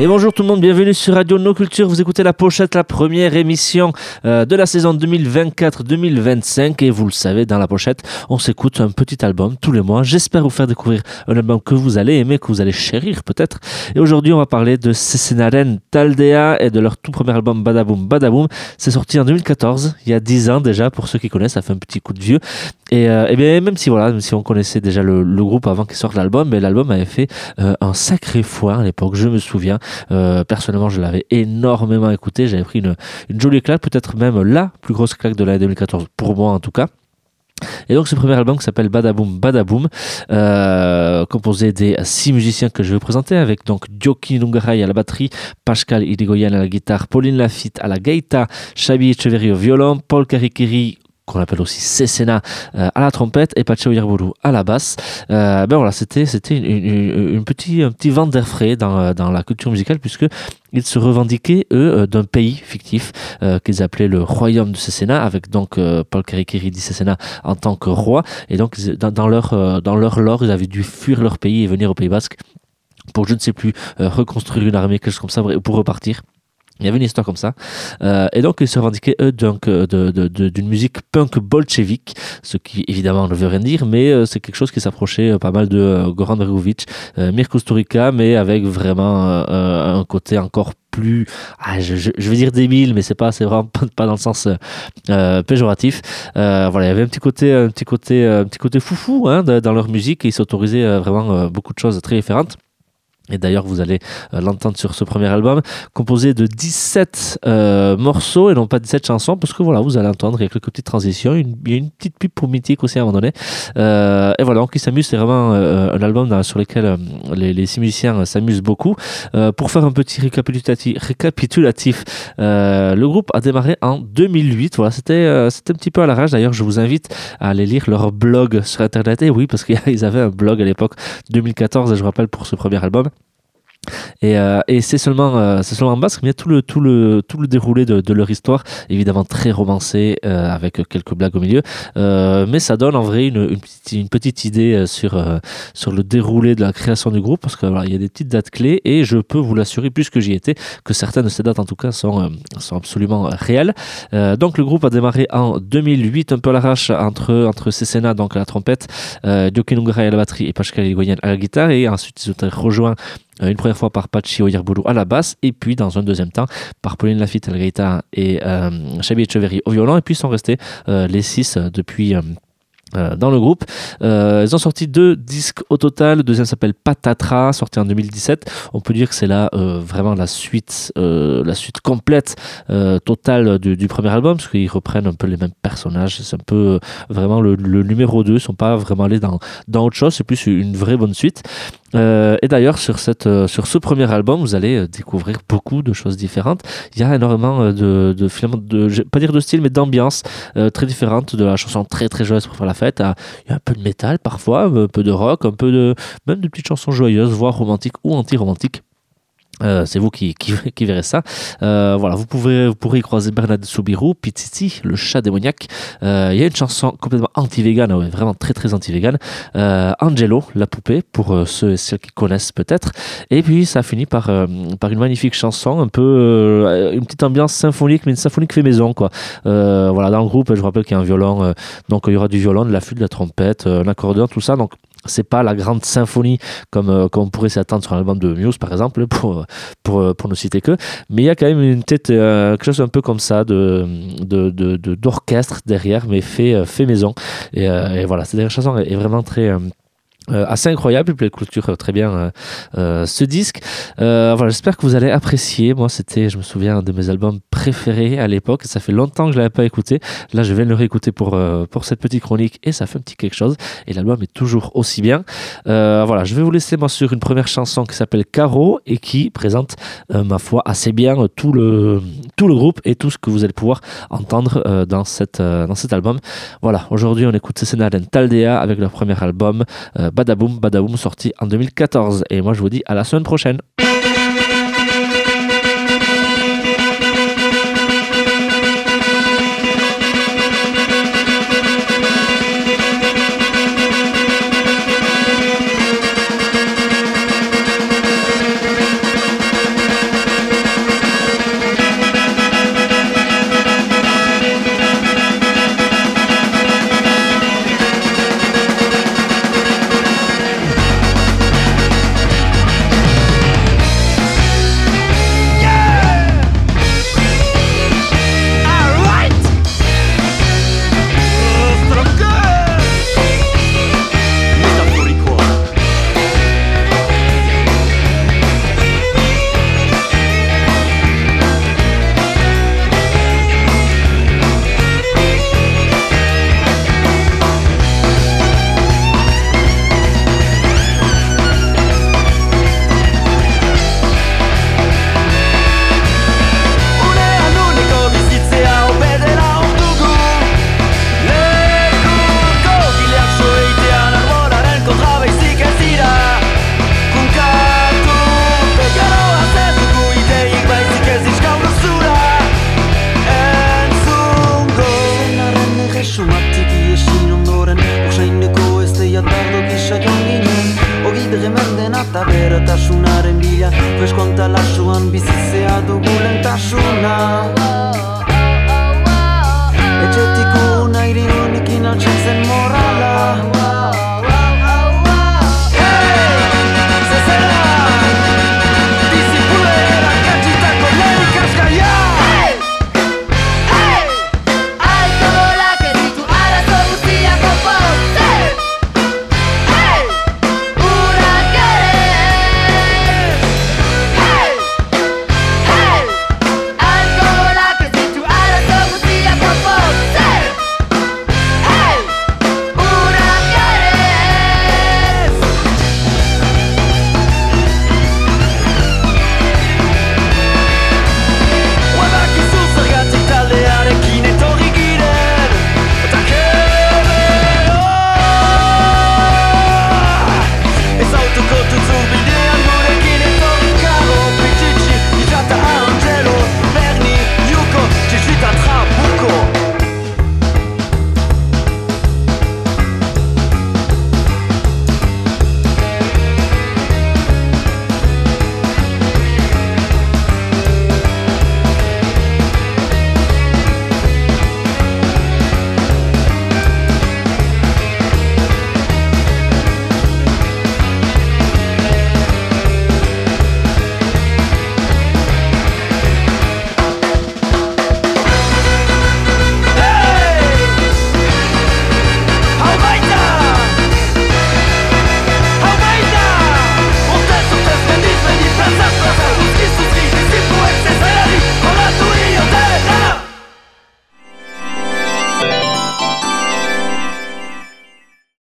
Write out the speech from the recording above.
Et bonjour tout le monde, bienvenue sur Radio No Culture. Vous écoutez la pochette, la première émission euh, de la saison 2024-2025. Et vous le savez, dans la pochette, on s'écoute un petit album tous les mois. J'espère vous faire découvrir un album que vous allez aimer, que vous allez chérir peut-être. Et aujourd'hui, on va parler de Cesenaren Taldea et de leur tout premier album Badaboom Badaboom. C'est sorti en 2014, il y a 10 ans déjà, pour ceux qui connaissent, ça fait un petit coup de vieux. Et, euh, bien, même si voilà, même si on connaissait déjà le, groupe avant qu'il sorte l'album, mais l'album avait fait euh, un sacré foin à l'époque, je me souviens. Euh, personnellement, je l'avais énormément écouté. J'avais pris une, jolie claque, peut-être même la plus grosse claque de l'année 2014, pour moi en tout cas. Et donc ce premier album qui s'appelle Badaboom Badaboom, euh, composé des six musiciens que je vais vous présenter, avec donc Dioki Nungaray à la batterie, Pascal Irigoyen à la guitare, Pauline Lafitte à la gaita, Chabi Echeverry au violon, Paul Karikiri qu'on appelle aussi Cesena euh, à la trompette et Pacho Yerburu à la basse. Euh, ben voilà, c'était c'était une, une, petit, un petit vent d'air frais dans, euh, dans la culture musicale puisque ils se revendiquaient eux d'un pays fictif qu'ils appelaient le royaume de Cesena avec donc Paul Karikiri dit Cesena en tant que roi et donc dans, leur dans leur lore ils avaient dû fuir leur pays et venir au Pays Basque pour je ne sais plus reconstruire une armée quelque chose comme ça pour repartir il y avait une histoire comme ça. Euh, et donc, ils se revendiquaient, eux, euh, d'une musique punk bolchevique, ce qui, évidemment, ne veut rien dire, mais euh, c'est quelque chose qui s'approchait pas mal de Goran Bregovic, Mirko Sturica, mais avec vraiment un côté encore plus, ah, je, je, veux dire débile, mais c'est pas, c'est vraiment pas dans le sens péjoratif. voilà, il y avait un petit côté, un petit côté, un petit côté foufou hein, dans leur musique ils s'autorisaient vraiment beaucoup de choses très différentes. Et d'ailleurs, vous allez euh, l'entendre sur ce premier album, composé de 17 euh, morceaux et non pas 17 chansons, parce que voilà, vous allez entendre, il y a quelques petites transitions, il y a une petite pub pour Mythique aussi à un moment donné. Euh, et voilà, il s'amuse, c'est vraiment un album sur lequel les, les, six musiciens s'amusent beaucoup. pour faire un petit récapitulatif, récapitulatif le groupe a démarré en 2008. Voilà, c'était c'était un petit peu à la rage. D'ailleurs, je vous invite à aller lire leur blog sur Internet. Et oui, parce qu'ils avaient un blog à l'époque 2014, je rappelle, pour ce premier album. Et, euh, et c'est seulement, euh, c'est seulement en basque, mais tout le, tout le, tout le déroulé de, leur histoire, évidemment très romancé, euh, avec quelques blagues au milieu, euh, mais ça donne en vrai une, une, petite, idée sur, sur le déroulé de la création du groupe, parce que voilà, il y a des petites dates clés, et je peux vous l'assurer, puisque j'y étais, que certaines de ces dates en tout cas sont, sont absolument réelles. donc le groupe a démarré en 2008, un peu à l'arrache entre, entre Cesena, donc à la trompette, euh, à la batterie et Pascal Igoyen à la guitare, et ensuite ils ont été rejoints une première fois par Pachi Oyerbulu à la basse, et puis dans un deuxième temps par Pauline Lafitte à et euh, Chabi Echeverry au violon, et puis sont restés euh, les six euh, depuis euh, dans le groupe. Euh, ils ont sorti deux disques au total. Le deuxième s'appelle Patatra, sorti en 2017. On peut dire que c'est là euh, vraiment la suite, la suite complète totale du, premier album, parce qu'ils reprennent un peu les mêmes personnages. C'est un peu vraiment le, numéro 2. Ils sont pas vraiment allés dans, autre chose. C'est plus une vraie bonne suite. et d'ailleurs, sur, ce premier album, vous allez découvrir beaucoup de choses différentes. Il y a énormément de, de, de, vais pas dire de style, mais d'ambiance très différente de la chanson très très joyeuse pour faire la Il y a un peu de métal parfois, un peu de rock, un peu de même de petites chansons joyeuses, voire romantiques ou anti-romantiques. Euh, c'est vous qui, qui, qui, verrez ça. Euh, voilà, vous pouvez vous pourrez y croiser Bernard Soubirou, Pititi, le chat démoniaque. Euh, il y a une chanson complètement anti-vegan, ouais, vraiment très très anti-vegan. Euh, Angelo, la poupée, pour ceux et celles qui connaissent peut-être. Et puis ça finit par par une magnifique chanson, un peu une petite ambiance symphonique, mais une symphonique fait maison quoi. voilà, dans le groupe, je vous rappelle qu'il y a un violon, donc il y aura du violon, de la flûte, de la trompette, un accordéon, tout ça. Donc c'est pas la grande symphonie comme, euh, comme on pourrait s'attendre sur un album de Muse par exemple pour, pour, pour ne citer que. Mais il y a quand même une tête euh, quelque chose un peu comme ça de d'orchestre de, de, derrière mais fait, euh, fait maison. Et, euh, et voilà cette chanson est vraiment très euh, euh, assez incroyable, il clôture très bien euh, euh, ce disque. Euh, voilà, j'espère que vous allez apprécier. Moi, c'était, je me souviens, un de mes albums préférés à l'époque. Ça fait longtemps que je l'avais pas écouté. Là, je viens de le réécouter pour euh, pour cette petite chronique et ça fait un petit quelque chose. Et l'album est toujours aussi bien. Euh, voilà, je vais vous laisser sur une première chanson qui s'appelle Caro et qui présente, ma foi, assez bien tout le tout le groupe et tout ce que vous allez pouvoir entendre dans cette dans cet album. Voilà, aujourd'hui, on écoute Cesena Taldea avec leur premier album. Badaboom Badaboom sorti en 2014. Et moi je vous dis à la semaine prochaine. tasun